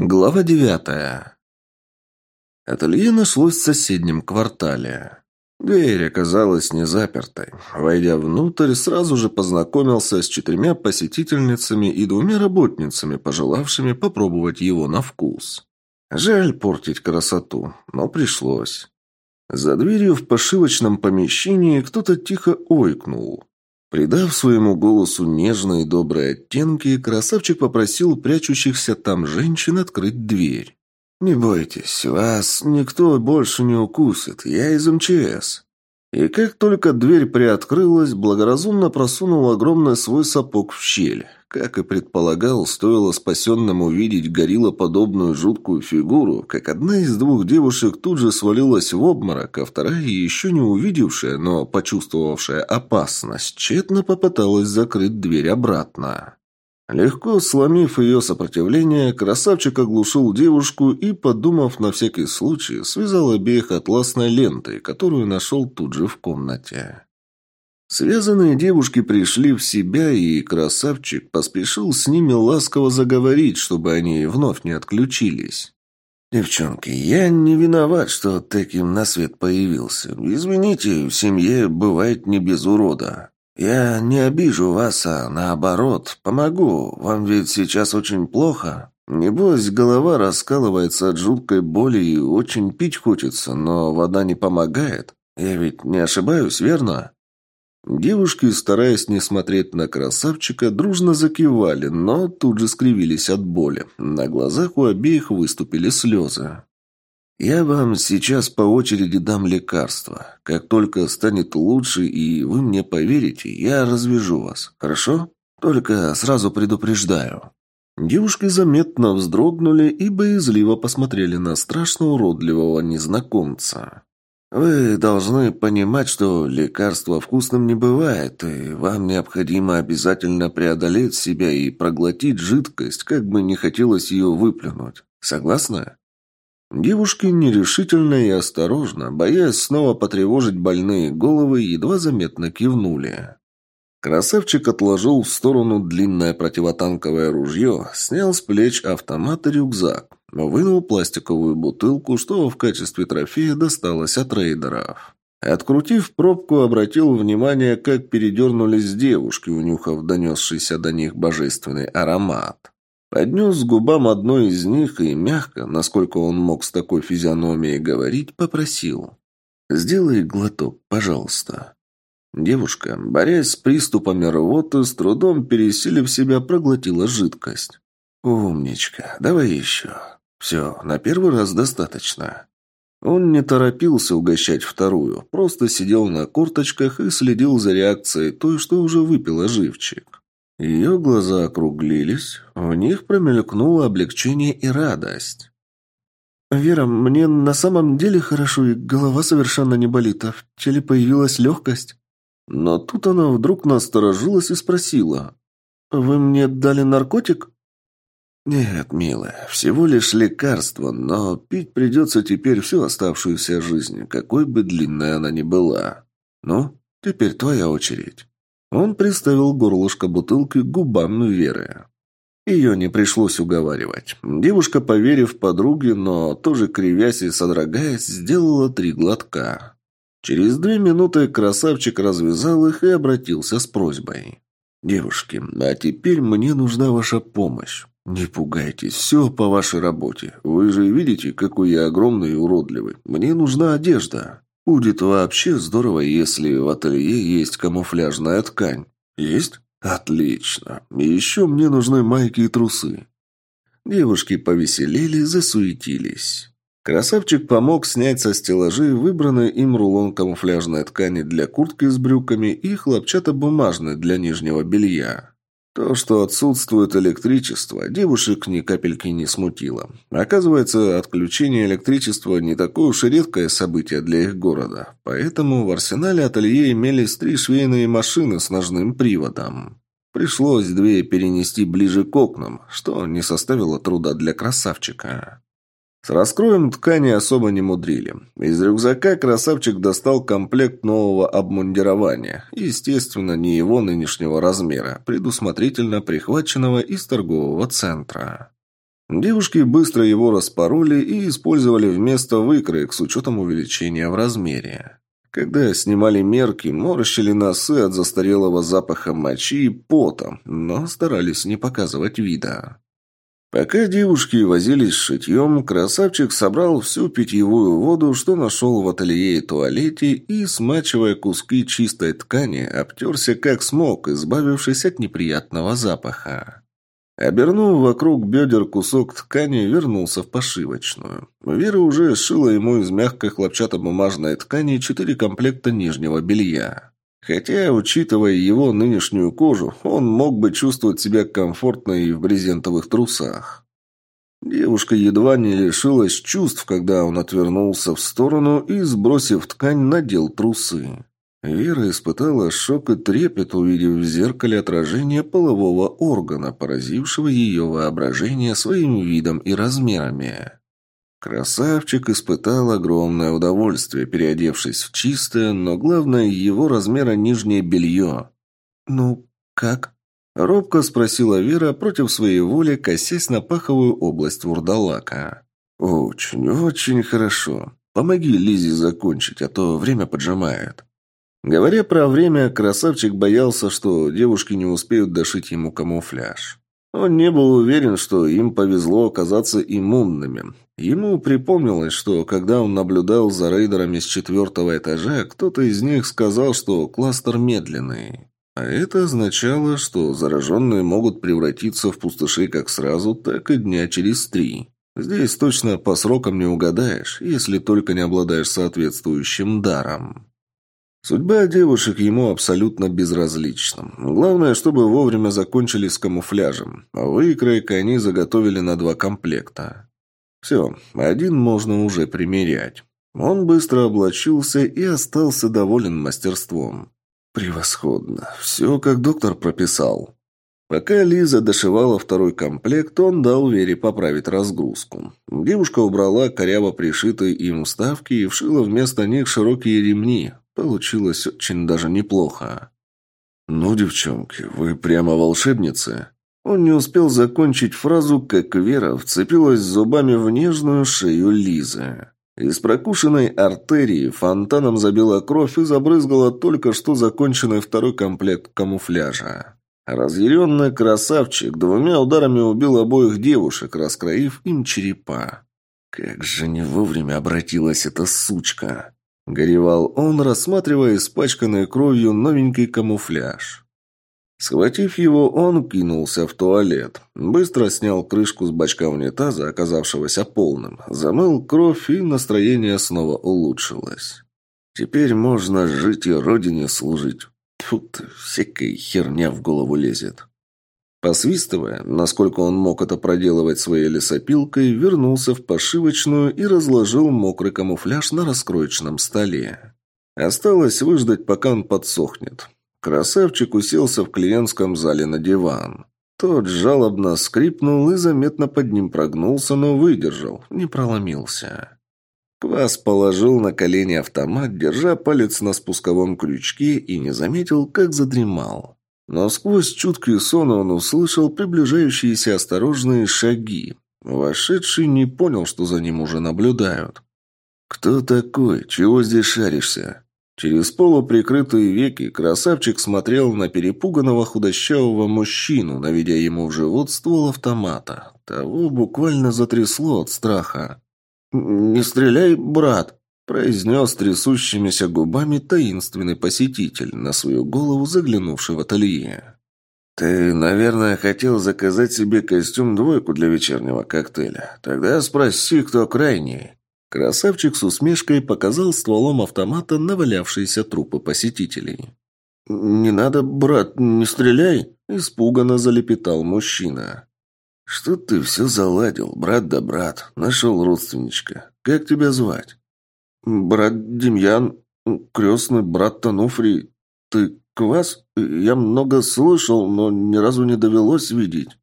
Глава девятая. Ателье нашлось в соседнем квартале. Дверь оказалась не запертой. Войдя внутрь, сразу же познакомился с четырьмя посетительницами и двумя работницами, пожелавшими попробовать его на вкус. Жаль портить красоту, но пришлось. За дверью в пошивочном помещении кто-то тихо ойкнул. Придав своему голосу нежные и добрые оттенки, красавчик попросил прячущихся там женщин открыть дверь. «Не бойтесь, вас никто больше не укусит, я из МЧС». И как только дверь приоткрылась, благоразумно просунул огромный свой сапог в щель. Как и предполагал, стоило спасенному увидеть гориллоподобную жуткую фигуру, как одна из двух девушек тут же свалилась в обморок, а вторая, еще не увидевшая, но почувствовавшая опасность, тщетно попыталась закрыть дверь обратно. Легко сломив ее сопротивление, красавчик оглушил девушку и, подумав на всякий случай, связал обеих атласной лентой, которую нашел тут же в комнате. Связанные девушки пришли в себя, и красавчик поспешил с ними ласково заговорить, чтобы они вновь не отключились. «Девчонки, я не виноват, что таким на свет появился. Извините, в семье бывает не без урода. Я не обижу вас, а наоборот, помогу. Вам ведь сейчас очень плохо. Небось, голова раскалывается от жуткой боли и очень пить хочется, но вода не помогает. Я ведь не ошибаюсь, верно?» Девушки, стараясь не смотреть на красавчика, дружно закивали, но тут же скривились от боли. На глазах у обеих выступили слезы. «Я вам сейчас по очереди дам лекарства. Как только станет лучше и вы мне поверите, я развяжу вас. Хорошо? Только сразу предупреждаю». Девушки заметно вздрогнули и боязливо посмотрели на страшно уродливого незнакомца. Вы должны понимать, что лекарства вкусным не бывает, и вам необходимо обязательно преодолеть себя и проглотить жидкость, как бы не хотелось ее выплюнуть. Согласны? Девушки нерешительно и осторожно, боясь снова потревожить больные головы, едва заметно кивнули. Красавчик отложил в сторону длинное противотанковое ружье, снял с плеч автомат и рюкзак. Вынул пластиковую бутылку, что в качестве трофея досталось от рейдеров. Открутив пробку, обратил внимание, как передернулись девушки, унюхав донесшийся до них божественный аромат. Поднес к губам одной из них и мягко, насколько он мог с такой физиономией говорить, попросил. «Сделай глоток, пожалуйста». Девушка, борясь с приступами рвоты, с трудом пересилив себя, проглотила жидкость. «Умничка, давай еще». «Все, на первый раз достаточно». Он не торопился угощать вторую, просто сидел на корточках и следил за реакцией той, что уже выпила живчик. Ее глаза округлились, в них промелькнуло облегчение и радость. «Вера, мне на самом деле хорошо, и голова совершенно не болит, а в теле появилась легкость». Но тут она вдруг насторожилась и спросила. «Вы мне дали наркотик?» «Нет, милая, всего лишь лекарство, но пить придется теперь всю оставшуюся жизнь, какой бы длинной она ни была. Ну, теперь твоя очередь». Он приставил горлышко бутылки к губам Веры. Ее не пришлось уговаривать. Девушка, поверив подруге, но тоже кривясь и содрогаясь, сделала три глотка. Через две минуты красавчик развязал их и обратился с просьбой. «Девушки, а теперь мне нужна ваша помощь. «Не пугайтесь, все по вашей работе. Вы же видите, какой я огромный и уродливый. Мне нужна одежда. Будет вообще здорово, если в ателье есть камуфляжная ткань. Есть? Отлично. И еще мне нужны майки и трусы». Девушки повеселели, засуетились. Красавчик помог снять со стеллажей выбранный им рулон камуфляжной ткани для куртки с брюками и хлопчатобумажной для нижнего белья. То, что отсутствует электричество, девушек ни капельки не смутило. Оказывается, отключение электричества не такое уж и редкое событие для их города. Поэтому в арсенале ателье имелись три швейные машины с ножным приводом. Пришлось две перенести ближе к окнам, что не составило труда для красавчика. С раскроем ткани особо не мудрили. Из рюкзака красавчик достал комплект нового обмундирования, естественно, не его нынешнего размера, предусмотрительно прихваченного из торгового центра. Девушки быстро его распороли и использовали вместо выкроек с учетом увеличения в размере. Когда снимали мерки, морщили носы от застарелого запаха мочи и пота, но старались не показывать вида. Пока девушки возились с шитьем, красавчик собрал всю питьевую воду, что нашел в ателье и туалете, и, смачивая куски чистой ткани, обтерся как смог, избавившись от неприятного запаха. Обернув вокруг бедер кусок ткани, вернулся в пошивочную. Вера уже сшила ему из мягкой хлопчатобумажной ткани четыре комплекта нижнего белья. Хотя, учитывая его нынешнюю кожу, он мог бы чувствовать себя комфортно и в брезентовых трусах. Девушка едва не лишилась чувств, когда он отвернулся в сторону и, сбросив ткань, надел трусы. Вера испытала шок и трепет, увидев в зеркале отражение полового органа, поразившего ее воображение своим видом и размерами. Красавчик испытал огромное удовольствие, переодевшись в чистое, но главное его размера нижнее белье. «Ну, как?» – робко спросила Вера против своей воли, косясь на паховую область вурдалака. «Очень, очень хорошо. Помоги Лизе закончить, а то время поджимает». Говоря про время, красавчик боялся, что девушки не успеют дошить ему камуфляж. Он не был уверен, что им повезло оказаться иммунными. Ему припомнилось, что когда он наблюдал за рейдерами с четвертого этажа, кто-то из них сказал, что кластер медленный. А это означало, что зараженные могут превратиться в пустыши как сразу, так и дня через три. Здесь точно по срокам не угадаешь, если только не обладаешь соответствующим даром. Судьба девушек ему абсолютно безразлична. Главное, чтобы вовремя закончили с камуфляжем, а выкройка они заготовили на два комплекта. Все, один можно уже примерять. Он быстро облачился и остался доволен мастерством. Превосходно. Все, как доктор прописал. Пока Лиза дошивала второй комплект, он дал Вере поправить разгрузку. Девушка убрала коряво пришитые им вставки и вшила вместо них широкие ремни, Получилось очень даже неплохо. «Ну, девчонки, вы прямо волшебницы?» Он не успел закончить фразу, как Вера вцепилась зубами в нежную шею Лизы. Из прокушенной артерии фонтаном забила кровь и забрызгала только что законченный второй комплект камуфляжа. Разъяренный красавчик двумя ударами убил обоих девушек, раскроив им черепа. Как же не вовремя обратилась эта сучка. Горевал он, рассматривая испачканный кровью новенький камуфляж. Схватив его, он кинулся в туалет. Быстро снял крышку с бачка унитаза, оказавшегося полным. Замыл кровь, и настроение снова улучшилось. Теперь можно жить и родине служить. Тут всякая херня в голову лезет. Посвистывая, насколько он мог это проделывать своей лесопилкой, вернулся в пошивочную и разложил мокрый камуфляж на раскроечном столе. Осталось выждать, пока он подсохнет. Красавчик уселся в клиентском зале на диван. Тот жалобно скрипнул и заметно под ним прогнулся, но выдержал, не проломился. Квас положил на колени автомат, держа палец на спусковом крючке и не заметил, как задремал. Но сквозь чуткий сон он услышал приближающиеся осторожные шаги. Вошедший не понял, что за ним уже наблюдают. «Кто такой? Чего здесь шаришься?» Через полуприкрытые веки красавчик смотрел на перепуганного худощавого мужчину, наведя ему в живот ствол автомата. Того буквально затрясло от страха. «Не стреляй, брат!» Произнес трясущимися губами таинственный посетитель, на свою голову заглянувший в ателье. «Ты, наверное, хотел заказать себе костюм-двойку для вечернего коктейля. Тогда спроси, кто крайний». Красавчик с усмешкой показал стволом автомата навалявшиеся трупы посетителей. «Не надо, брат, не стреляй!» – испуганно залепетал мужчина. «Что ты все заладил, брат да брат? Нашел родственничка. Как тебя звать?» «Брат Демьян, крестный брат Тануфрий, ты квас? Я много слышал, но ни разу не довелось видеть».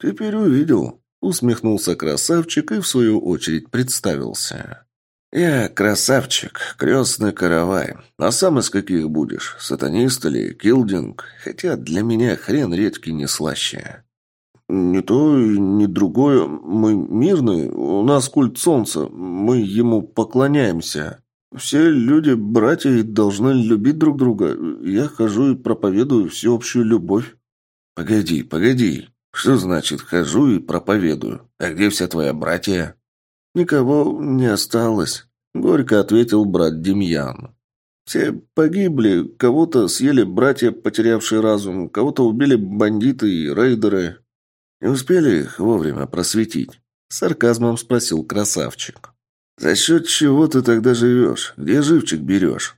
«Теперь увидел», — усмехнулся красавчик и в свою очередь представился. «Я красавчик, крестный каравай. А сам из каких будешь? Сатанист или килдинг? Хотя для меня хрен редьки не слаще». «Не то и не другое. Мы мирные. У нас культ солнца. Мы ему поклоняемся. Все люди братья должны любить друг друга. Я хожу и проповедую всеобщую любовь». «Погоди, погоди. Что значит «хожу и проповедую»? А где вся твоя братья?» «Никого не осталось», — горько ответил брат Демьян. Все погибли, кого-то съели братья, потерявшие разум, кого-то убили бандиты и рейдеры. Не успели их вовремя просветить? Сарказмом спросил красавчик. «За счет чего ты тогда живешь? Где живчик берешь?»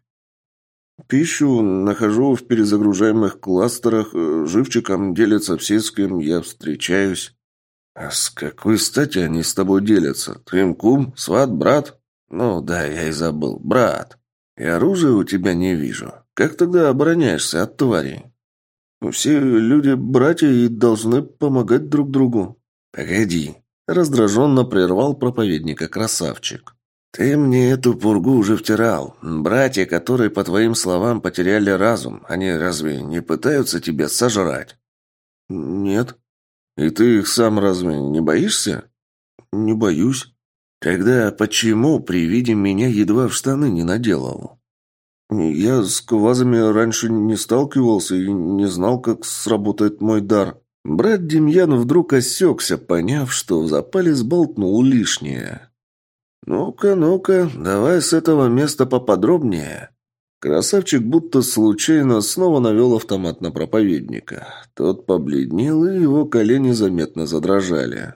«Пищу нахожу в перезагружаемых кластерах, живчиком делятся все, с кем я встречаюсь». «А с какой стати они с тобой делятся? Ты кум, сват, брат?» «Ну да, я и забыл. Брат». И оружия у тебя не вижу. Как тогда обороняешься от тварей? Все люди братья и должны помогать друг другу. Погоди. Раздраженно прервал проповедника красавчик. «Ты мне эту пургу уже втирал. Братья, которые, по твоим словам, потеряли разум, они разве не пытаются тебя сожрать?» «Нет». «И ты их сам разве не боишься?» «Не боюсь». Тогда почему при виде меня едва в штаны не наделал? Я с квазами раньше не сталкивался и не знал, как сработает мой дар. Брат Демьян вдруг осекся, поняв, что в запале сболтнул лишнее. «Ну-ка, ну-ка, давай с этого места поподробнее». Красавчик будто случайно снова навел автомат на проповедника. Тот побледнел, и его колени заметно задрожали.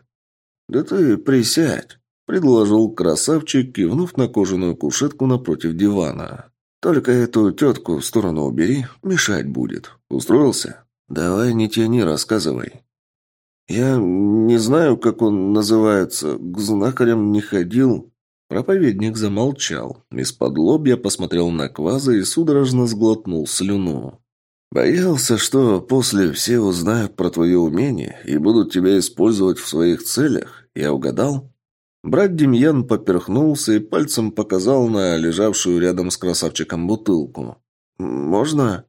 «Да ты присядь» предложил красавчик, кивнув на кожаную кушетку напротив дивана. «Только эту тетку в сторону убери, мешать будет. Устроился? Давай не тяни, рассказывай». «Я не знаю, как он называется. К знахарям не ходил». Проповедник замолчал. Из-под лобья посмотрел на Кваза и судорожно сглотнул слюну. «Боялся, что после все узнают про твое умение и будут тебя использовать в своих целях. Я угадал?» Брат Демьян поперхнулся и пальцем показал на лежавшую рядом с красавчиком бутылку. «Можно?»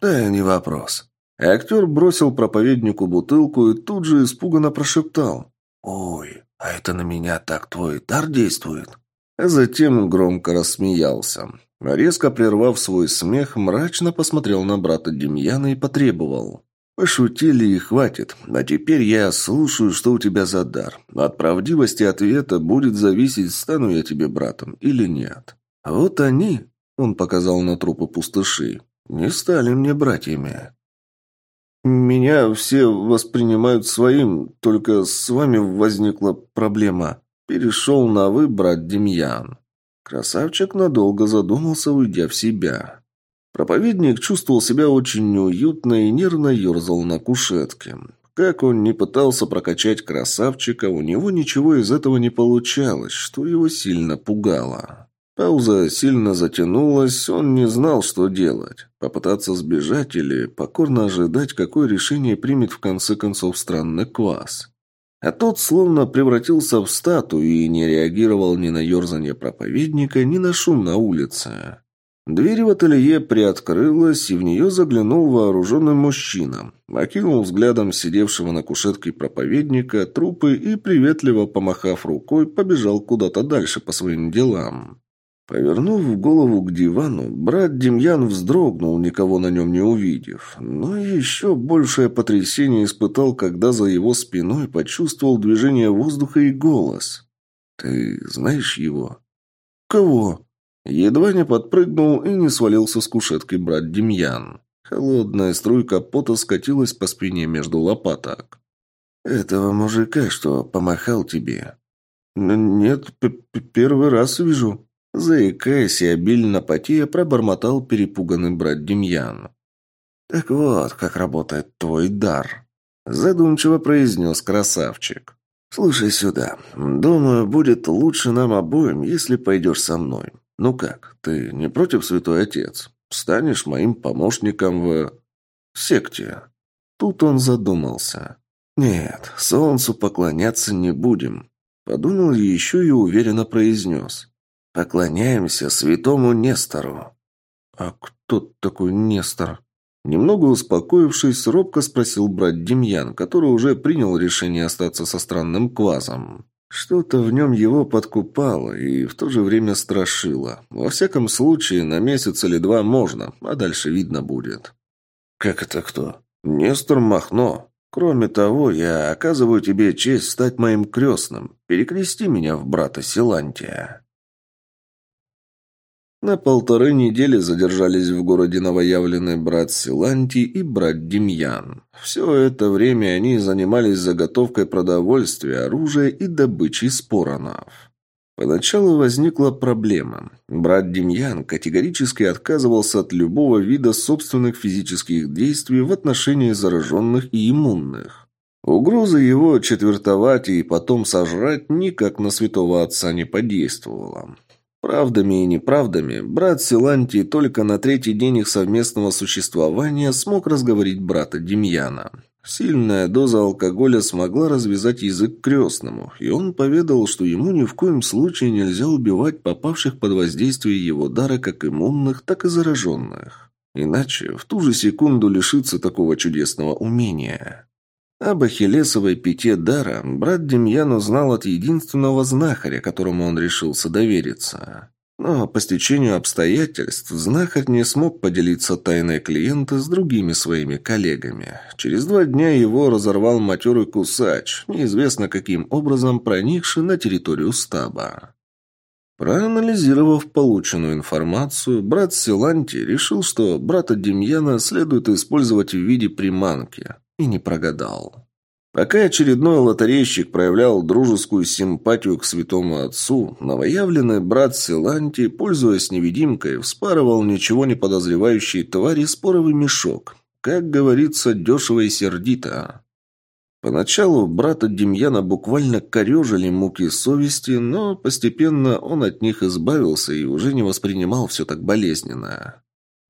«Да, не вопрос». Актер бросил проповеднику бутылку и тут же испуганно прошептал. «Ой, а это на меня так твой дар действует?» А затем громко рассмеялся. Резко прервав свой смех, мрачно посмотрел на брата Демьяна и потребовал. Пошутили и хватит. А теперь я слушаю, что у тебя за дар. От правдивости ответа будет зависеть, стану я тебе братом или нет. Вот они, он показал на трупы пустыши, не стали мне братьями. Меня все воспринимают своим, только с вами возникла проблема. Перешел на «вы», брат Демьян. Красавчик надолго задумался, уйдя в себя. Проповедник чувствовал себя очень неуютно и нервно ерзал на кушетке. Как он не пытался прокачать красавчика, у него ничего из этого не получалось, что его сильно пугало. Пауза сильно затянулась, он не знал, что делать. Попытаться сбежать или покорно ожидать, какое решение примет в конце концов странный квас. А тот словно превратился в статую и не реагировал ни на ерзание проповедника, ни на шум на улице. Дверь в ателье приоткрылась, и в нее заглянул вооруженный мужчина. Окинул взглядом сидевшего на кушетке проповедника трупы и, приветливо помахав рукой, побежал куда-то дальше по своим делам. Повернув голову к дивану, брат Демьян вздрогнул, никого на нем не увидев. Но еще большее потрясение испытал, когда за его спиной почувствовал движение воздуха и голос. «Ты знаешь его?» «Кого?» Едва не подпрыгнул и не свалился с кушеткой брат Демьян. Холодная струйка пота скатилась по спине между лопаток. «Этого мужика, что помахал тебе?» «Нет, первый раз вижу». Заикаясь и обильно потея, пробормотал перепуганный брат Демьян. «Так вот, как работает твой дар», – задумчиво произнес красавчик. «Слушай сюда. Думаю, будет лучше нам обоим, если пойдешь со мной. «Ну как, ты не против, святой отец? Станешь моим помощником в... секте?» Тут он задумался. «Нет, солнцу поклоняться не будем». Подумал еще и уверенно произнес. «Поклоняемся святому Нестору». «А кто такой Нестор?» Немного успокоившись, робко спросил брат Демьян, который уже принял решение остаться со странным квазом. Что-то в нем его подкупало и в то же время страшило. Во всяком случае, на месяц или два можно, а дальше видно будет. «Как это кто?» «Нестор Махно. Кроме того, я оказываю тебе честь стать моим крестным. Перекрести меня в брата Силантия». На полторы недели задержались в городе новоявленный брат Силантий и брат Демьян. Все это время они занимались заготовкой продовольствия, оружия и добычей споронов. Поначалу возникла проблема. Брат Демьян категорически отказывался от любого вида собственных физических действий в отношении зараженных и иммунных. Угроза его четвертовать и потом сожрать никак на святого отца не подействовала. Правдами и неправдами, брат Силантий только на третий день их совместного существования смог разговорить брата Демьяна. Сильная доза алкоголя смогла развязать язык крестному, и он поведал, что ему ни в коем случае нельзя убивать попавших под воздействие его дара как иммунных, так и зараженных. Иначе в ту же секунду лишится такого чудесного умения. Об Ахиллесовой пяте дара брат Демьян узнал от единственного знахаря, которому он решился довериться. Но по стечению обстоятельств знахарь не смог поделиться тайной клиента с другими своими коллегами. Через два дня его разорвал матерый кусач, неизвестно каким образом проникший на территорию стаба. Проанализировав полученную информацию, брат Силанти решил, что брата Демьяна следует использовать в виде приманки. И не прогадал. Пока очередной лотерейщик проявлял дружескую симпатию к святому отцу, новоявленный брат Силанти, пользуясь невидимкой, вспарывал ничего не подозревающей твари споровый мешок. Как говорится, дешево и сердито. Поначалу брата Демьяна буквально корежили муки совести, но постепенно он от них избавился и уже не воспринимал все так болезненно.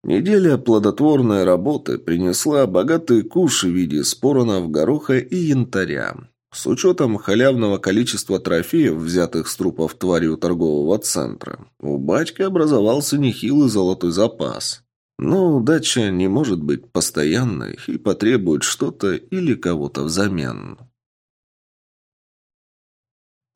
Неделя плодотворной работы принесла богатые куши в виде споронов, гороха и янтаря. С учетом халявного количества трофеев, взятых с трупов твари у торгового центра, у батьки образовался нехилый золотой запас. Но удача не может быть постоянной и потребует что-то или кого-то взамен.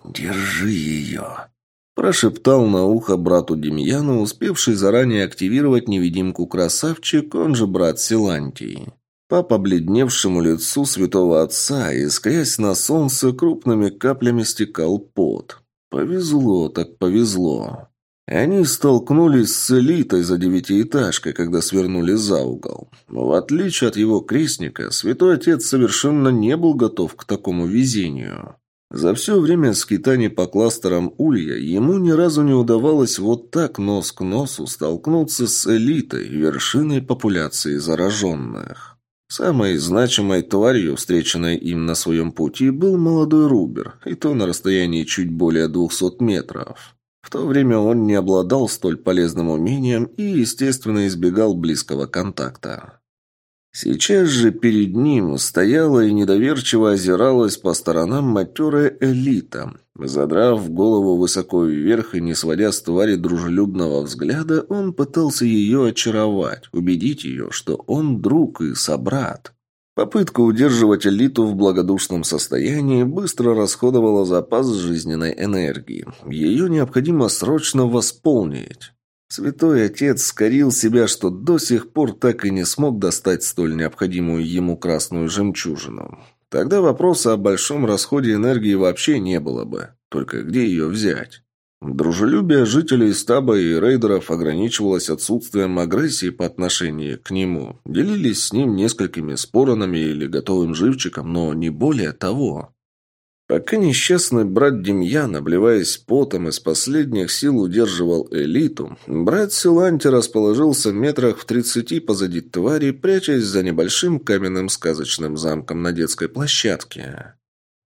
«Держи ее!» Прошептал на ухо брату Демьяну, успевший заранее активировать невидимку красавчик, он же брат Силантий. По побледневшему лицу святого отца, искрясь на солнце, крупными каплями стекал пот. Повезло так повезло. Они столкнулись с элитой за девятиэтажкой, когда свернули за угол. В отличие от его крестника, святой отец совершенно не был готов к такому везению. За все время скитаний по кластерам Улья ему ни разу не удавалось вот так нос к носу столкнуться с элитой, вершиной популяции зараженных. Самой значимой тварью, встреченной им на своем пути, был молодой Рубер, и то на расстоянии чуть более двухсот метров. В то время он не обладал столь полезным умением и, естественно, избегал близкого контакта. Сейчас же перед ним стояла и недоверчиво озиралась по сторонам матерая элита. Задрав голову высоко вверх и не сводя с твари дружелюбного взгляда, он пытался ее очаровать, убедить ее, что он друг и собрат. Попытка удерживать элиту в благодушном состоянии быстро расходовала запас жизненной энергии. Ее необходимо срочно восполнить. Святой Отец скорил себя, что до сих пор так и не смог достать столь необходимую ему красную жемчужину. Тогда вопроса о большом расходе энергии вообще не было бы. Только где ее взять? Дружелюбие жителей стаба и рейдеров ограничивалось отсутствием агрессии по отношению к нему. Делились с ним несколькими споронами или готовым живчиком, но не более того. Пока несчастный брат Демьян, обливаясь потом, из последних сил удерживал элиту, брат Силанти расположился в метрах в тридцати позади твари, прячась за небольшим каменным сказочным замком на детской площадке.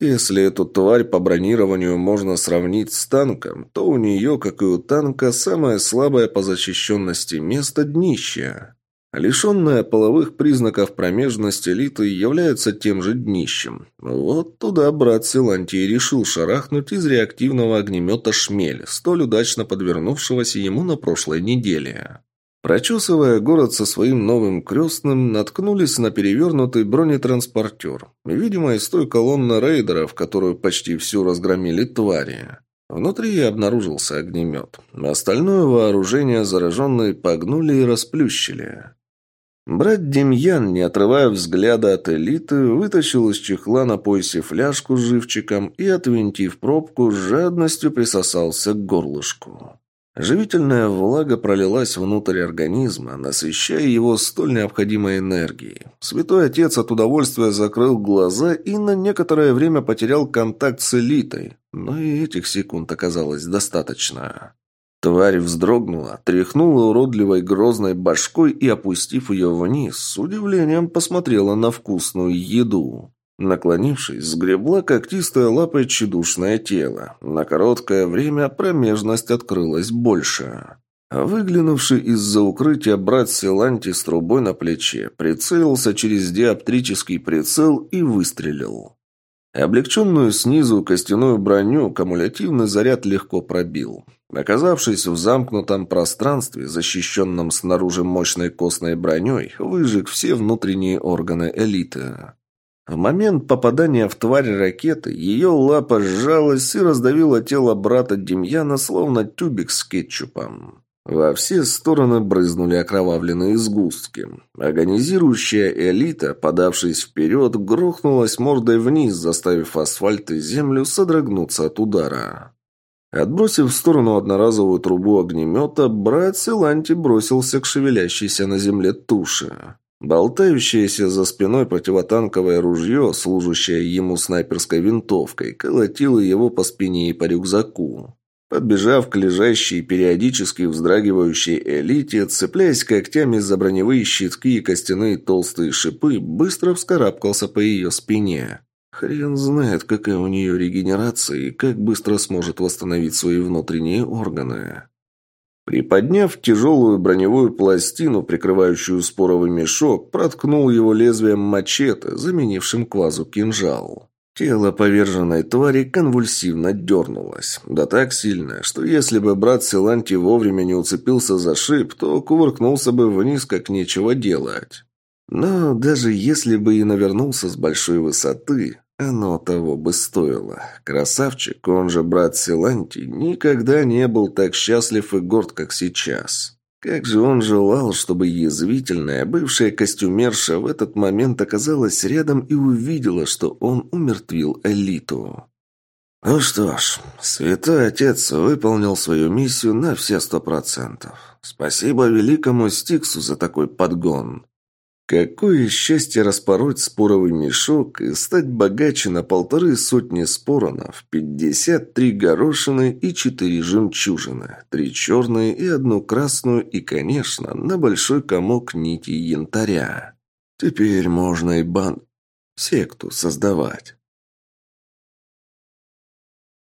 Если эту тварь по бронированию можно сравнить с танком, то у нее, как и у танка, самое слабое по защищенности место – днище. Лишенная половых признаков промежность элиты является тем же днищем. Вот туда брат Силантий решил шарахнуть из реактивного огнемета «Шмель», столь удачно подвернувшегося ему на прошлой неделе. Прочесывая город со своим новым крестным, наткнулись на перевернутый бронетранспортер. Видимо, из той колонны рейдеров, которую почти всю разгромили твари. Внутри обнаружился огнемет. Остальное вооружение зараженные погнули и расплющили. Брат Демьян, не отрывая взгляда от элиты, вытащил из чехла на поясе фляжку с живчиком и, отвинтив пробку, с жадностью присосался к горлышку. Живительная влага пролилась внутрь организма, насыщая его столь необходимой энергией. Святой Отец от удовольствия закрыл глаза и на некоторое время потерял контакт с элитой, но и этих секунд оказалось достаточно. Тварь вздрогнула, тряхнула уродливой грозной башкой и, опустив ее вниз, с удивлением посмотрела на вкусную еду. Наклонившись, сгребла когтистая лапой тщедушное тело. На короткое время промежность открылась больше. Выглянувший из-за укрытия брат Силанти с трубой на плече, прицелился через диоптрический прицел и выстрелил. Облегченную снизу костяную броню кумулятивный заряд легко пробил. Оказавшись в замкнутом пространстве, защищенном снаружи мощной костной броней, выжег все внутренние органы элиты. В момент попадания в тварь ракеты ее лапа сжалась и раздавила тело брата Демьяна, словно тюбик с кетчупом. Во все стороны брызнули окровавленные сгустки. Агонизирующая элита, подавшись вперед, грохнулась мордой вниз, заставив асфальт и землю содрогнуться от удара. Отбросив в сторону одноразовую трубу огнемета, брат Силанти бросился к шевелящейся на земле туше. Болтающееся за спиной противотанковое ружье, служащее ему снайперской винтовкой, колотило его по спине и по рюкзаку. Подбежав к лежащей, периодически вздрагивающей элите, цепляясь когтями за броневые щитки и костяные толстые шипы, быстро вскарабкался по ее спине. Хрен знает, какая у нее регенерация и как быстро сможет восстановить свои внутренние органы. Приподняв тяжелую броневую пластину, прикрывающую споровый мешок, проткнул его лезвием мачете, заменившим квазу кинжал. Тело поверженной твари конвульсивно дернулось. Да так сильно, что если бы брат Силанти вовремя не уцепился за шип, то кувыркнулся бы вниз, как нечего делать. Но даже если бы и навернулся с большой высоты, оно того бы стоило. Красавчик, он же брат Силанти, никогда не был так счастлив и горд, как сейчас. Как же он желал, чтобы язвительная бывшая костюмерша в этот момент оказалась рядом и увидела, что он умертвил элиту. Ну что ж, святой отец выполнил свою миссию на все сто процентов. Спасибо великому Стиксу за такой подгон. Какое счастье распороть споровый мешок и стать богаче на полторы сотни споронов, пятьдесят три горошины и четыре жемчужины, три черные и одну красную и, конечно, на большой комок нити янтаря. Теперь можно и бан... секту создавать.